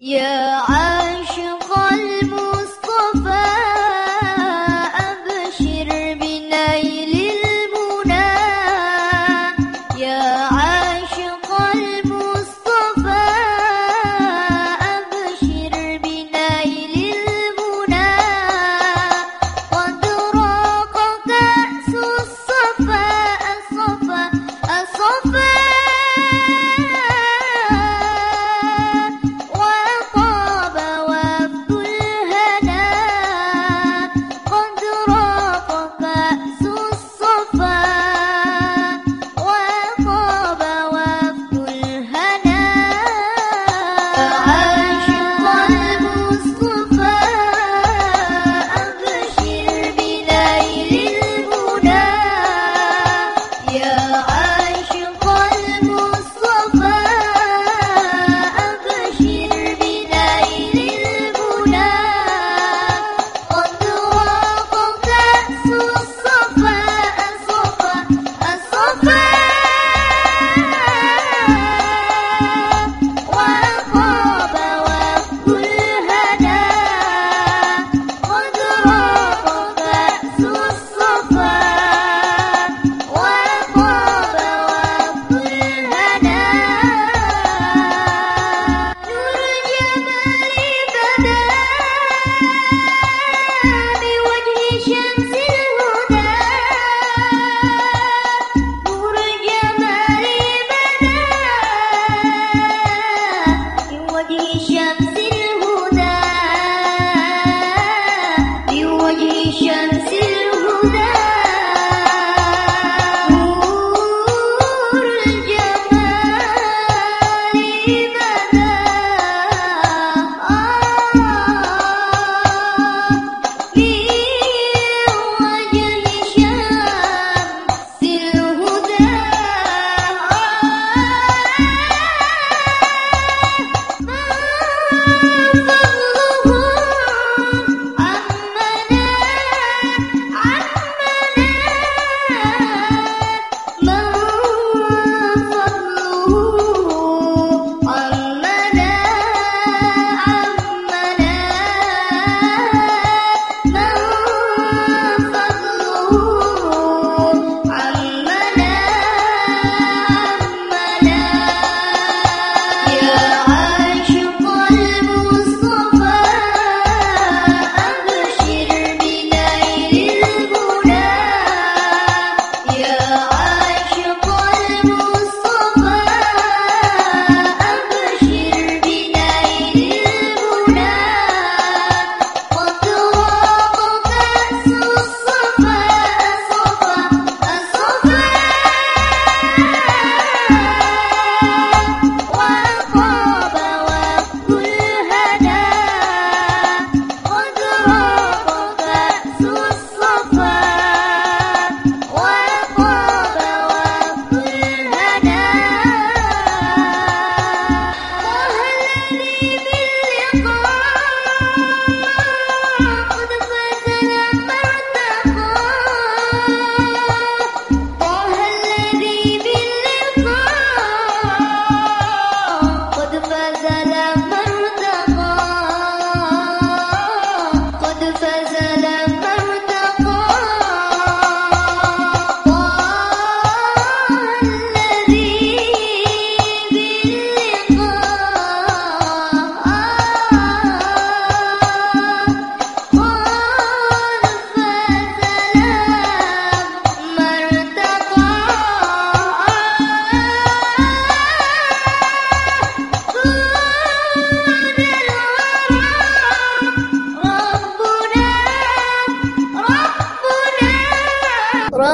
Yeah,